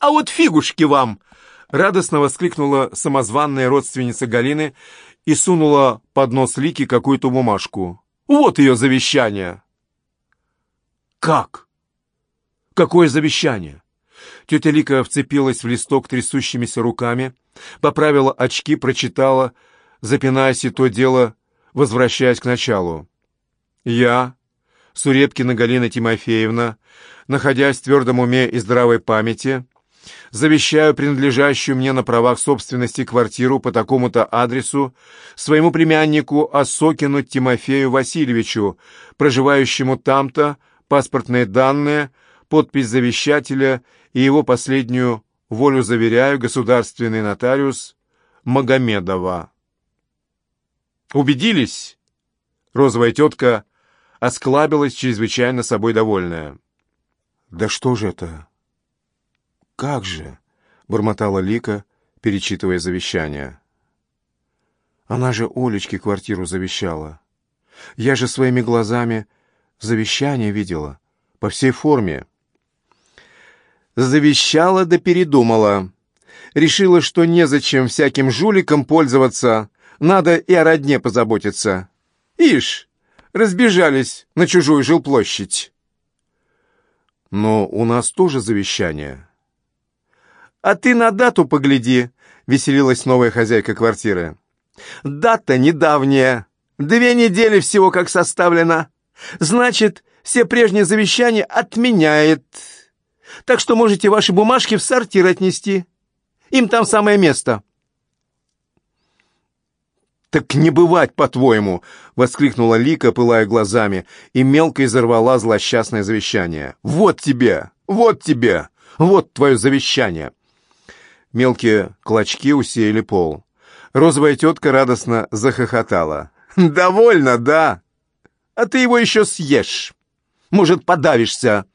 А вот фигушки вам!» Радостно воскликнула самозванная родственница Галины и сунула под нос Лики какую-то бумажку. «Вот ее завещание!» «Как? Какое завещание?» Тетя Лика вцепилась в листок трясущимися руками, поправила очки, прочитала, запинаясь и то дело, возвращаясь к началу. «Я, Сурепкина Галина Тимофеевна, находясь в твердом уме и здравой памяти, завещаю принадлежащую мне на правах собственности квартиру по такому-то адресу своему племяннику Осокину Тимофею Васильевичу, проживающему там-то, паспортные данные, подпись завещателя и его последнюю волю заверяю, государственный нотариус Магомедова. Убедились? Розовая тетка осклабилась, чрезвычайно собой довольная. «Да что же это? Как же?» — бормотала Лика, перечитывая завещание. «Она же Олечке квартиру завещала. Я же своими глазами завещание видела, по всей форме». Завещала да передумала. Решила, что незачем всяким жуликам пользоваться, надо и о родне позаботиться. Ишь, разбежались на чужую жилплощадь. Но у нас тоже завещание. А ты на дату погляди, веселилась новая хозяйка квартиры. Дата недавняя. Две недели всего как составлена. Значит, все прежние завещания отменяет. Так что можете ваши бумажки в сортир отнести. Им там самое место. «Так не бывать, по-твоему!» — воскликнула Лика, пылая глазами, и мелко изорвала злосчастное завещание. «Вот тебе! Вот тебе! Вот твое завещание!» Мелкие клочки усеяли пол. Розовая тетка радостно захохотала. «Довольно, да? А ты его еще съешь. Может, подавишься.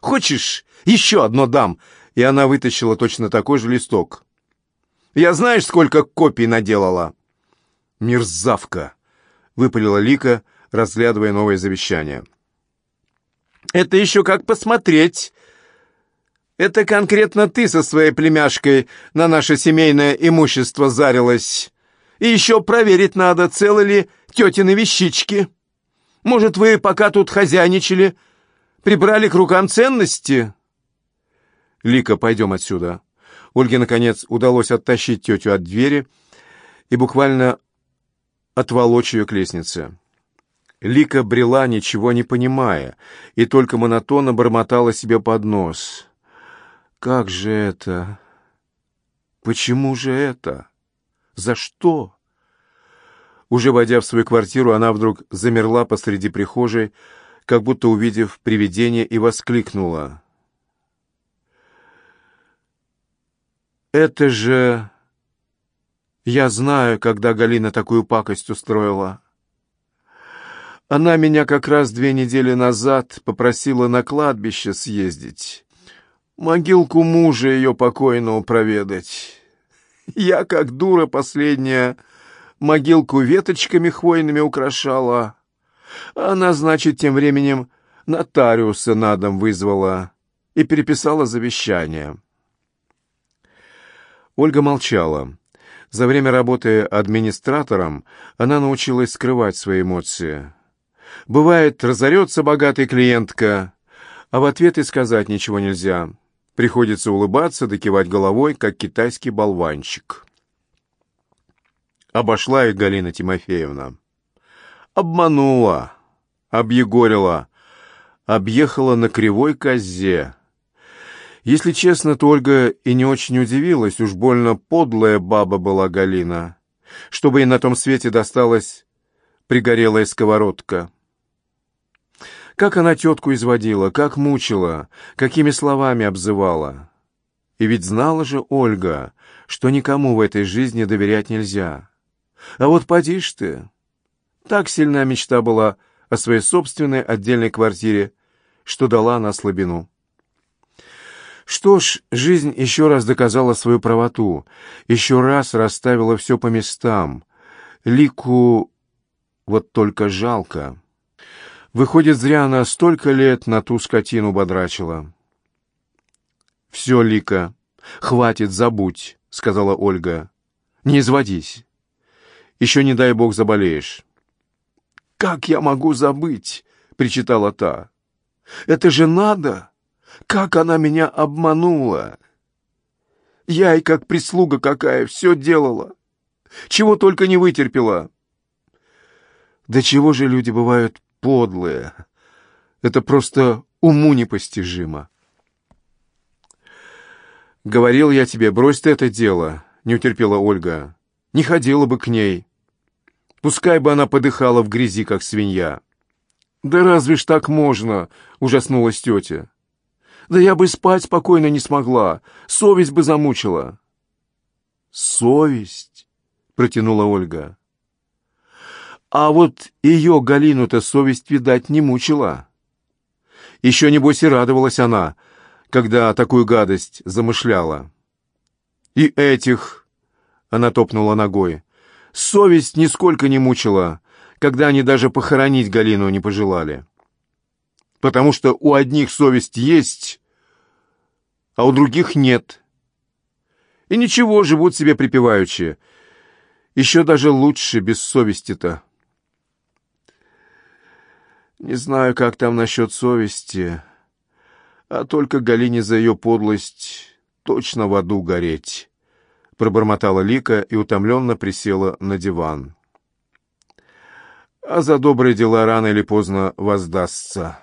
Хочешь, еще одно дам?» И она вытащила точно такой же листок. «Я знаешь, сколько копий наделала?» «Мерзавка!» — выпалила Лика, разглядывая новое завещание. «Это еще как посмотреть. Это конкретно ты со своей племяшкой на наше семейное имущество зарилась. И еще проверить надо, целы ли тетины вещички. Может, вы, пока тут хозяйничали, прибрали к рукам ценности?» «Лика, пойдем отсюда». Ольге, наконец, удалось оттащить тетю от двери и буквально отволочь ее к лестнице. Лика брела, ничего не понимая, и только монотонно бормотала себе под нос. «Как же это? Почему же это? За что?» Уже войдя в свою квартиру, она вдруг замерла посреди прихожей, как будто увидев привидение, и воскликнула. «Это же я знаю, когда Галина такую пакость устроила. Она меня как раз две недели назад попросила на кладбище съездить, могилку мужа ее покойного проведать. Я, как дура последняя, могилку веточками хвойными украшала. Она, значит, тем временем нотариуса на дом вызвала и переписала завещание. Ольга молчала. За время работы администратором она научилась скрывать свои эмоции. Бывает, разорется богатая клиентка, а в ответ и сказать ничего нельзя. Приходится улыбаться да кивать головой, как китайский болванчик. Обошла их Галина Тимофеевна. Обманула, объегорила, объехала на кривой козе. Если честно, то Ольга и не очень удивилась, уж больно подлая баба была Галина, чтобы ей на том свете досталась пригорелая сковородка. Как она тетку изводила, как мучила, какими словами обзывала. И ведь знала же Ольга, что никому в этой жизни доверять нельзя. А вот поди ж ты. Так сильна мечта была о своей собственной отдельной квартире, что дала она слабину. Что ж, жизнь еще раз доказала свою правоту, еще раз расставила все по местам. Лику вот только жалко. Выходит, зря она столько лет на ту скотину бодрачила. «Все, Лика, «Хватит, забудь», — сказала Ольга. «Не изводись. Еще, не дай бог, заболеешь». «Как я могу забыть?» — причитала та. «Это же надо! Как она меня обманула! Я и как прислуга какая все делала, чего только не вытерпела!» «Да чего же люди бывают подлые? Это просто уму непостижимо!» «Говорил я тебе, брось ты это дело», — не утерпела Ольга. «Не ходила бы к ней. Пускай бы она подыхала в грязи, как свинья». «Да разве ж так можно?» — ужаснулась тетя. «Да я бы спать спокойно не смогла, совесть бы замучила». «Совесть?» — протянула Ольга. «А вот ее, Галину-то, совесть, видать, не мучила. Еще, небось, и радовалась она, когда такую гадость замышляла. И этих, она топнула ногой, совесть нисколько не мучила, когда они даже похоронить Галину не пожелали. Потому что у одних совесть есть, а у других нет. И ничего, живут себе припеваючи. Еще даже лучше без совести-то. Не знаю, как там насчет совести, — а только Галине за ее подлость точно в аду гореть. Пробормотала Лика и утомленно присела на диван. А за добрые дела рано или поздно воздастся.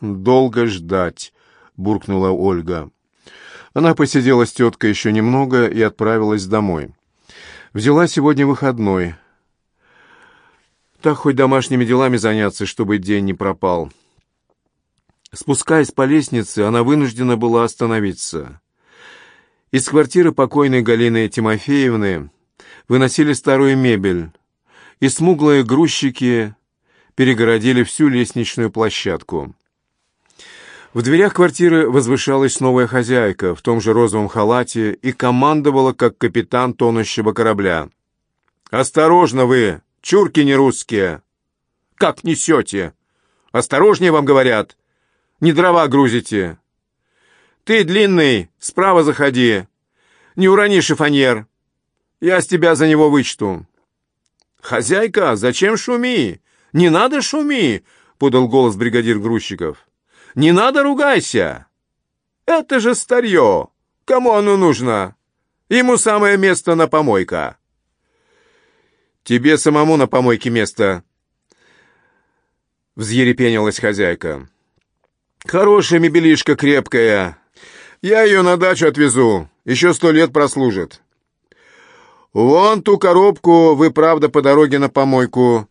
«Долго ждать», — буркнула Ольга. Она посидела с теткой еще немного и отправилась домой. Взяла сегодня выходной. Так хоть домашними делами заняться, чтобы день не пропал. Спускаясь по лестнице, она вынуждена была остановиться. Из квартиры покойной Галины Тимофеевны выносили старую мебель, и смуглые грузчики перегородили всю лестничную площадку. В дверях квартиры возвышалась новая хозяйка в том же розовом халате и командовала, как капитан тонущего корабля. «Осторожно вы, чурки не русские! Как несете? Осторожнее вам говорят!» не дрова грузите. Ты, длинный, справа заходи. Не урони шифоньер. Я с тебя за него вычту. Хозяйка, зачем шуми? Не надо шуми, подал голос бригадир грузчиков. Не надо ругайся. Это же старье. Кому оно нужно? Ему самое место на помойка. Тебе самому на помойке место. Взъерепенилась хозяйка. Хорошая мебелишка крепкая. Я ее на дачу отвезу. Еще сто лет прослужит. Вон ту коробку вы, правда, по дороге на помойку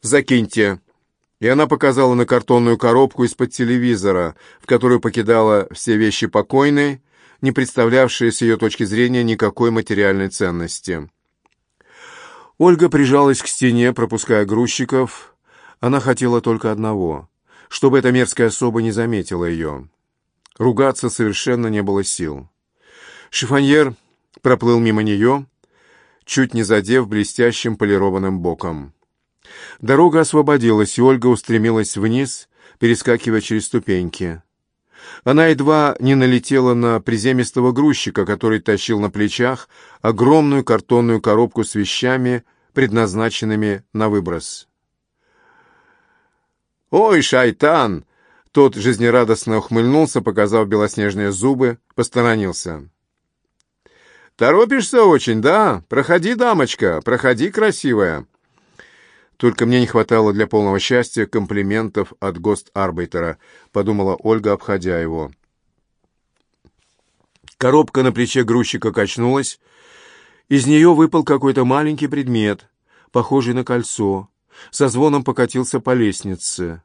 закиньте. И она показала на картонную коробку из-под телевизора, в которую покидала все вещи покойной, не представлявшие с ее точки зрения никакой материальной ценности. Ольга прижалась к стене, пропуская грузчиков. Она хотела только одного — чтобы эта мерзкая особа не заметила ее. Ругаться совершенно не было сил. Шифоньер проплыл мимо нее, чуть не задев блестящим полированным боком. Дорога освободилась, и Ольга устремилась вниз, перескакивая через ступеньки. Она едва не налетела на приземистого грузчика, который тащил на плечах огромную картонную коробку с вещами, предназначенными на выброс. «Ой, шайтан!» Тот жизнерадостно ухмыльнулся, показав белоснежные зубы, посторонился. «Торопишься очень, да? Проходи, дамочка, проходи, красивая!» Только мне не хватало для полного счастья комплиментов от гост-арбайтера, подумала Ольга, обходя его. Коробка на плече грузчика качнулась. Из нее выпал какой-то маленький предмет, похожий на кольцо со звоном покатился по лестнице.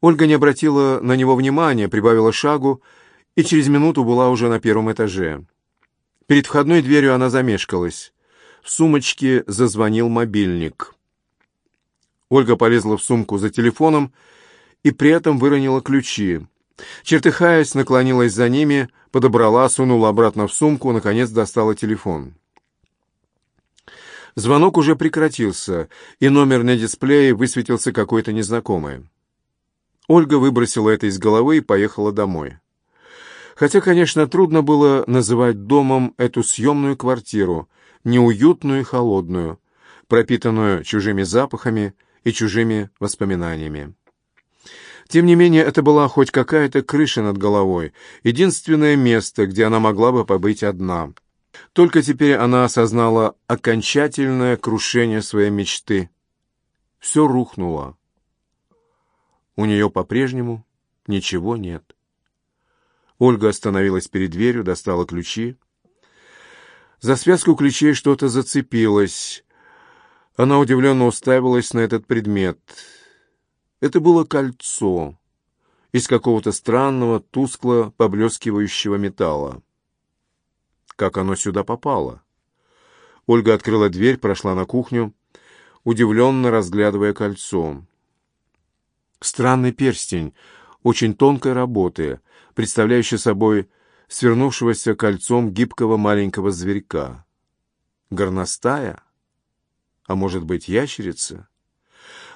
Ольга не обратила на него внимания, прибавила шагу и через минуту была уже на первом этаже. Перед входной дверью она замешкалась. В сумочке зазвонил мобильник. Ольга полезла в сумку за телефоном и при этом выронила ключи. Чертыхаясь, наклонилась за ними, подобрала, сунула обратно в сумку, наконец достала телефон. Звонок уже прекратился, и номер на дисплее высветился какой-то незнакомый. Ольга выбросила это из головы и поехала домой. Хотя, конечно, трудно было называть домом эту съемную квартиру, неуютную и холодную, пропитанную чужими запахами и чужими воспоминаниями. Тем не менее, это была хоть какая-то крыша над головой, единственное место, где она могла бы побыть одна. Только теперь она осознала окончательное крушение своей мечты. Все рухнуло. У нее по-прежнему ничего нет. Ольга остановилась перед дверью, достала ключи. За связку ключей что-то зацепилось. Она удивленно уставилась на этот предмет. Это было кольцо из какого-то странного, тускло поблескивающего металла. Как оно сюда попало? Ольга открыла дверь, прошла на кухню, удивленно разглядывая кольцо. Странный перстень, очень тонкой работы, представляющий собой свернувшегося кольцом гибкого маленького зверька. Горностая? А может быть, ящерица?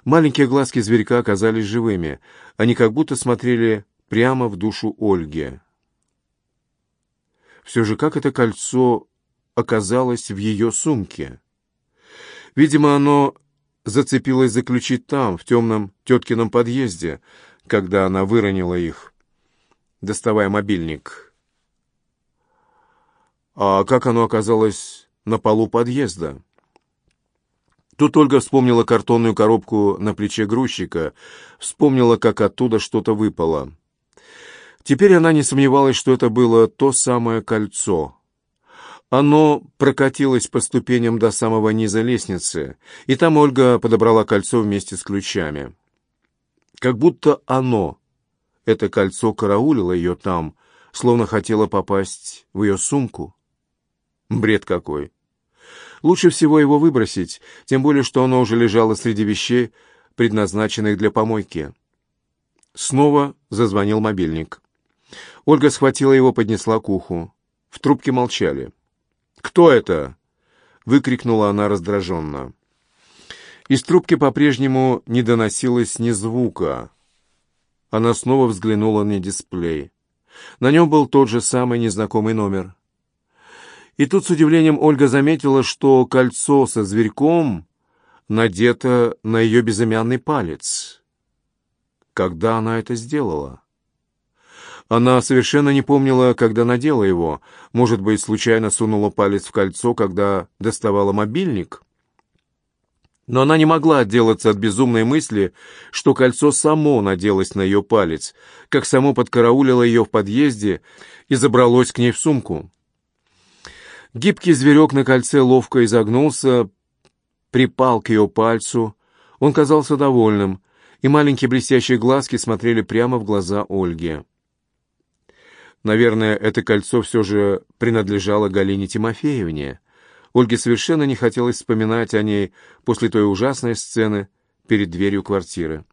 Маленькие глазки зверька оказались живыми. Они как будто смотрели прямо в душу Ольги. Все же как это кольцо оказалось в ее сумке? Видимо, оно зацепилось за ключи там, в темном теткином подъезде, когда она выронила их, доставая мобильник. А как оно оказалось на полу подъезда? Тут Ольга вспомнила картонную коробку на плече грузчика, вспомнила, как оттуда что-то выпало. Теперь она не сомневалась, что это было то самое кольцо. Оно прокатилось по ступеням до самого низа лестницы, и там Ольга подобрала кольцо вместе с ключами. Как будто оно, это кольцо, караулило ее там, словно хотело попасть в ее сумку. Бред какой! Лучше всего его выбросить, тем более, что оно уже лежало среди вещей, предназначенных для помойки. Снова зазвонил мобильник. Ольга схватила его, поднесла к уху. В трубке молчали. «Кто это?» — выкрикнула она раздраженно. Из трубки по-прежнему не доносилось ни звука. Она снова взглянула на дисплей. На нем был тот же самый незнакомый номер. И тут с удивлением Ольга заметила, что кольцо со зверьком надето на ее безымянный палец. Когда она это сделала? Она совершенно не помнила, когда надела его. Может быть, случайно сунула палец в кольцо, когда доставала мобильник? Но она не могла отделаться от безумной мысли, что кольцо само наделось на ее палец, как само подкараулило ее в подъезде и забралось к ней в сумку. Гибкий зверек на кольце ловко изогнулся, припал к ее пальцу. Он казался довольным, и маленькие блестящие глазки смотрели прямо в глаза Ольги. Наверное, это кольцо все же принадлежало Галине Тимофеевне. Ольге совершенно не хотелось вспоминать о ней после той ужасной сцены перед дверью квартиры.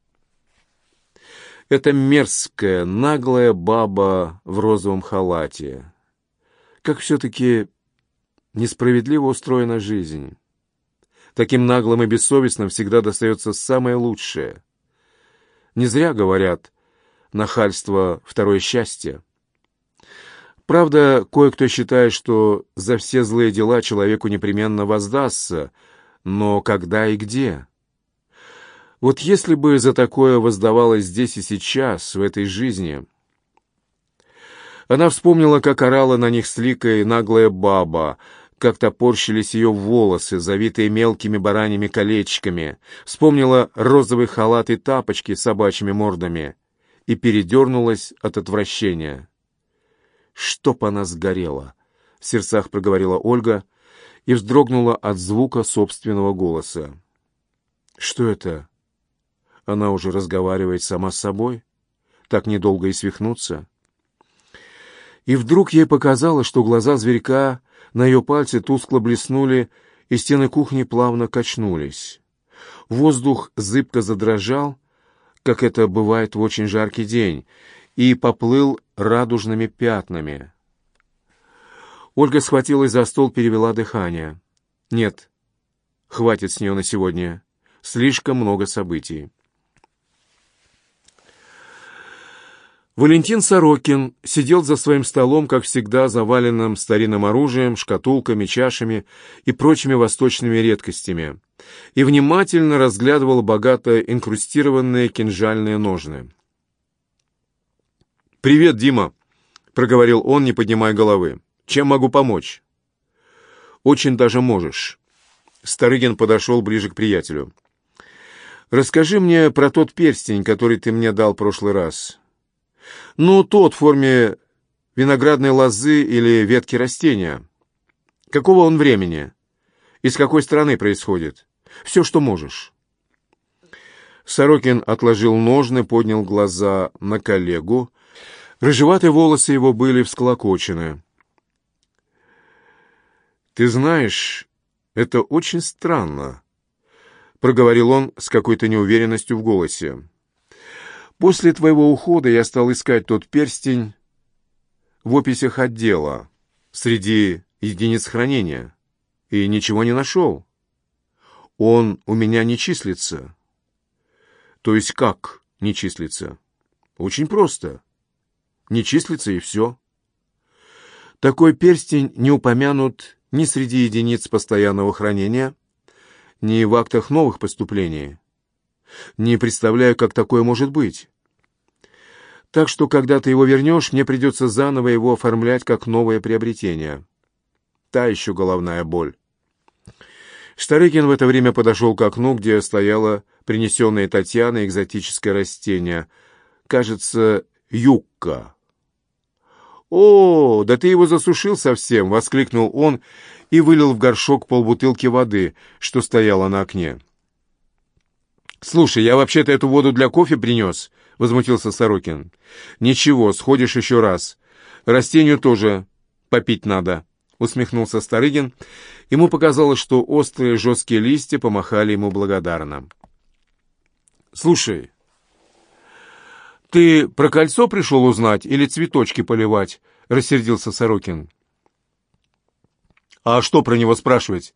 Это мерзкая, наглая баба в розовом халате. Как все-таки несправедливо устроена жизнь. Таким наглым и бессовестным всегда достается самое лучшее. Не зря говорят «нахальство — второе счастье». Правда, кое-кто считает, что за все злые дела человеку непременно воздастся, но когда и где? Вот если бы за такое воздавалось здесь и сейчас, в этой жизни... Она вспомнила, как орала на них с ликой наглая баба, как топорщились ее волосы, завитые мелкими бараньими колечками, вспомнила розовый халат и тапочки с собачьими мордами и передернулась от отвращения. «Чтоб она сгорела!» — в сердцах проговорила Ольга и вздрогнула от звука собственного голоса. «Что это? Она уже разговаривает сама с собой? Так недолго и свихнуться?» И вдруг ей показалось, что глаза зверька на ее пальце тускло блеснули, и стены кухни плавно качнулись. Воздух зыбко задрожал, как это бывает в очень жаркий день, и поплыл радужными пятнами. Ольга схватилась за стол, перевела дыхание. «Нет, хватит с нее на сегодня. Слишком много событий». Валентин Сорокин сидел за своим столом, как всегда, заваленным старинным оружием, шкатулками, чашами и прочими восточными редкостями, и внимательно разглядывал богато инкрустированные кинжальные ножны. «Привет, Дима!» — проговорил он, не поднимая головы. «Чем могу помочь?» «Очень даже можешь». Старыгин подошел ближе к приятелю. «Расскажи мне про тот перстень, который ты мне дал в прошлый раз». Ну, тот в форме виноградной лозы или ветки растения. Какого он времени? Из какой страны происходит? Все, что можешь. Сорокин отложил ножны, поднял глаза на коллегу. Рыжеватые волосы его были всклокочены. «Ты знаешь, это очень странно», — проговорил он с какой-то неуверенностью в голосе. После твоего ухода я стал искать тот перстень в описях отдела среди единиц хранения и ничего не нашел. Он у меня не числится. То есть как не числится? Очень просто. Не числится и все. Такой перстень не упомянут ни среди единиц постоянного хранения, ни в актах новых поступлений. Не представляю, как такое может быть. Так что, когда ты его вернешь, мне придется заново его оформлять как новое приобретение. Та еще головная боль. Старыкин в это время подошел к окну, где стояло принесенное Татьяной экзотическое растение. Кажется, юкка. «О, да ты его засушил совсем!» — воскликнул он и вылил в горшок полбутылки воды, что стояла на окне. «Слушай, я вообще-то эту воду для кофе принес», — возмутился Сорокин. «Ничего, сходишь еще раз. Растению тоже попить надо», — усмехнулся Старыгин. Ему показалось, что острые жесткие листья помахали ему благодарно. «Слушай, ты про кольцо пришел узнать или цветочки поливать?» — рассердился Сорокин. «А что про него спрашивать,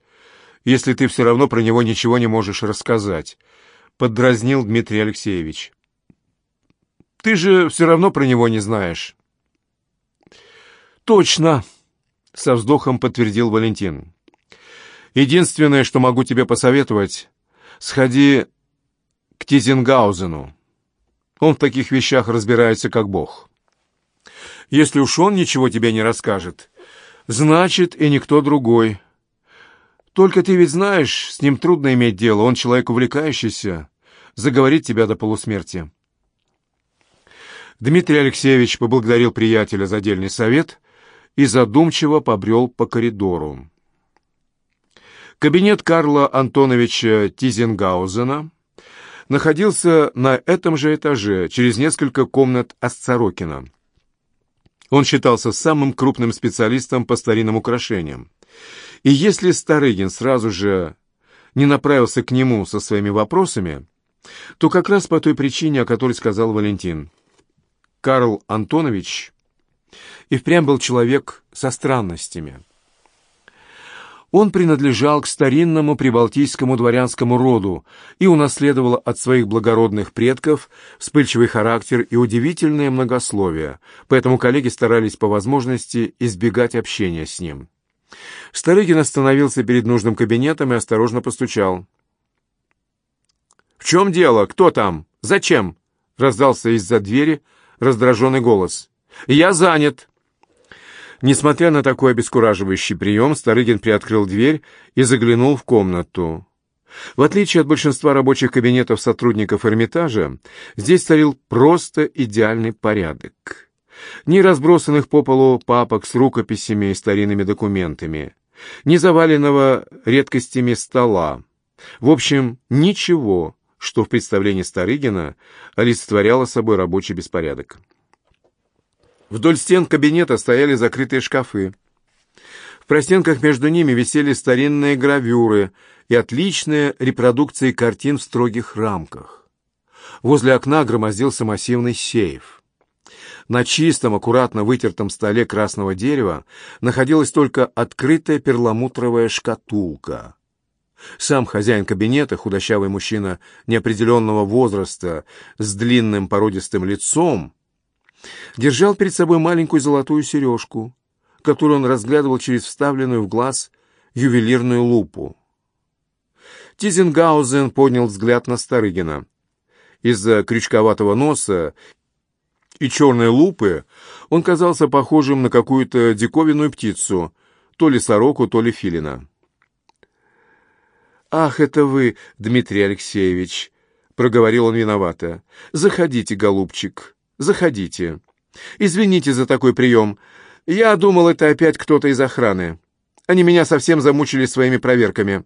если ты все равно про него ничего не можешь рассказать?» поддразнил Дмитрий Алексеевич. «Ты же все равно про него не знаешь». «Точно», — со вздохом подтвердил Валентин. «Единственное, что могу тебе посоветовать, сходи к Тизенгаузену. Он в таких вещах разбирается как бог. Если уж он ничего тебе не расскажет, значит и никто другой». Только ты ведь знаешь, с ним трудно иметь дело, он человек увлекающийся, заговорит тебя до полусмерти. Дмитрий Алексеевич поблагодарил приятеля за дельный совет и задумчиво побрел по коридору. Кабинет Карла Антоновича Тизенгаузена находился на этом же этаже, через несколько комнат Асцарокина. Он считался самым крупным специалистом по старинным украшениям. И если Старыгин сразу же не направился к нему со своими вопросами, то как раз по той причине, о которой сказал Валентин. Карл Антонович и впрямь был человек со странностями. Он принадлежал к старинному прибалтийскому дворянскому роду и унаследовал от своих благородных предков вспыльчивый характер и удивительное многословие, поэтому коллеги старались по возможности избегать общения с ним. Старыгин остановился перед нужным кабинетом и осторожно постучал. «В чем дело? Кто там? Зачем?» — раздался из-за двери раздраженный голос. «Я занят!» Несмотря на такой обескураживающий прием, Старыгин приоткрыл дверь и заглянул в комнату. В отличие от большинства рабочих кабинетов сотрудников Эрмитажа, здесь царил просто идеальный порядок ни разбросанных по полу папок с рукописями и старинными документами, ни заваленного редкостями стола. В общем, ничего, что в представлении Старыгина олицетворяло собой рабочий беспорядок. Вдоль стен кабинета стояли закрытые шкафы. В простенках между ними висели старинные гравюры и отличные репродукции картин в строгих рамках. Возле окна громоздился массивный сейф. На чистом, аккуратно вытертом столе красного дерева находилась только открытая перламутровая шкатулка. Сам хозяин кабинета, худощавый мужчина неопределенного возраста с длинным породистым лицом, держал перед собой маленькую золотую сережку, которую он разглядывал через вставленную в глаз ювелирную лупу. Тизенгаузен поднял взгляд на Старыгина. Из-за крючковатого носа и черной лупы он казался похожим на какую-то диковинную птицу, то ли сороку, то ли филина. «Ах, это вы, Дмитрий Алексеевич!» — проговорил он виновато. «Заходите, голубчик, заходите. Извините за такой прием. Я думал, это опять кто-то из охраны. Они меня совсем замучили своими проверками.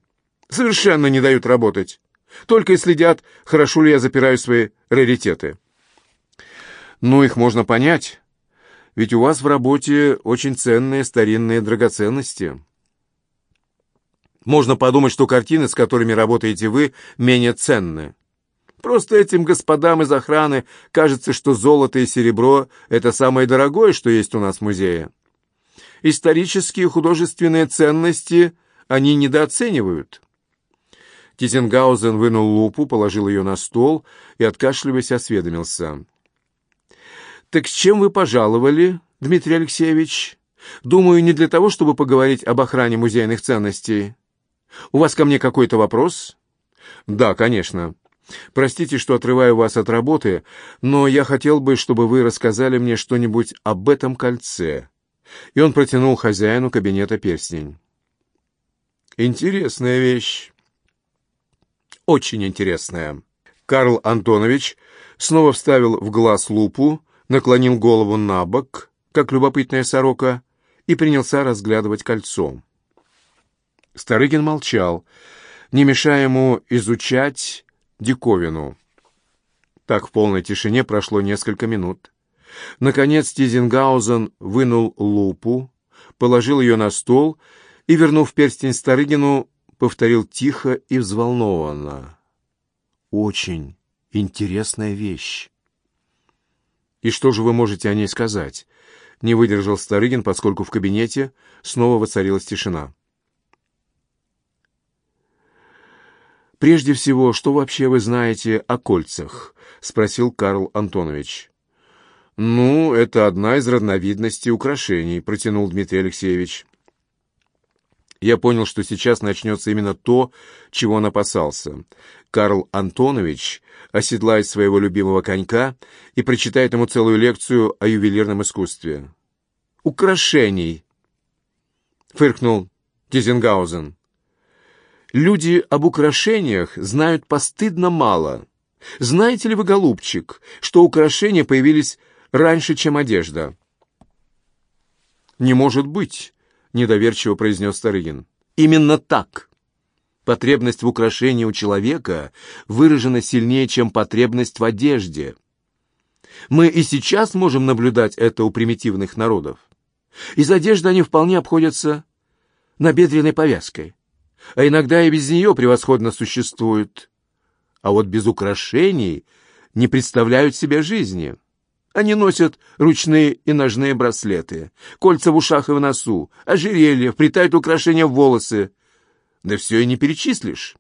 Совершенно не дают работать. Только и следят, хорошо ли я запираю свои раритеты». «Ну, их можно понять. Ведь у вас в работе очень ценные старинные драгоценности». Можно подумать, что картины, с которыми работаете вы, менее ценны. Просто этим господам из охраны кажется, что золото и серебро — это самое дорогое, что есть у нас в музее. Исторические художественные ценности они недооценивают. Тизенгаузен вынул лупу, положил ее на стол и, откашливаясь, осведомился. «Так с чем вы пожаловали, Дмитрий Алексеевич? Думаю, не для того, чтобы поговорить об охране музейных ценностей». У вас ко мне какой-то вопрос? Да, конечно. Простите, что отрываю вас от работы, но я хотел бы, чтобы вы рассказали мне что-нибудь об этом кольце. И он протянул хозяину кабинета перстень. Интересная вещь. Очень интересная. Карл Антонович снова вставил в глаз лупу, наклонил голову на бок, как любопытная сорока, и принялся разглядывать кольцо. Старыгин молчал, не мешая ему изучать диковину. Так в полной тишине прошло несколько минут. Наконец Тизенгаузен вынул лупу, положил ее на стол и, вернув перстень Старыгину, повторил тихо и взволнованно. «Очень интересная вещь». «И что же вы можете о ней сказать?» Не выдержал Старыгин, поскольку в кабинете снова воцарилась тишина. «Прежде всего, что вообще вы знаете о кольцах?» — спросил Карл Антонович. «Ну, это одна из разновидностей украшений», — протянул Дмитрий Алексеевич. Я понял, что сейчас начнется именно то, чего он опасался. Карл Антонович оседлает своего любимого конька и прочитает ему целую лекцию о ювелирном искусстве. «Украшений!» — фыркнул Тизенгаузен. Люди об украшениях знают постыдно мало. Знаете ли вы, голубчик, что украшения появились раньше, чем одежда?» «Не может быть», — недоверчиво произнес Старыгин. «Именно так. Потребность в украшении у человека выражена сильнее, чем потребность в одежде. Мы и сейчас можем наблюдать это у примитивных народов. Из одежды они вполне обходятся набедренной повязкой а иногда и без нее превосходно существуют. А вот без украшений не представляют себе жизни. Они носят ручные и ножные браслеты, кольца в ушах и в носу, ожерелья, вплетают украшения в волосы. Да все и не перечислишь.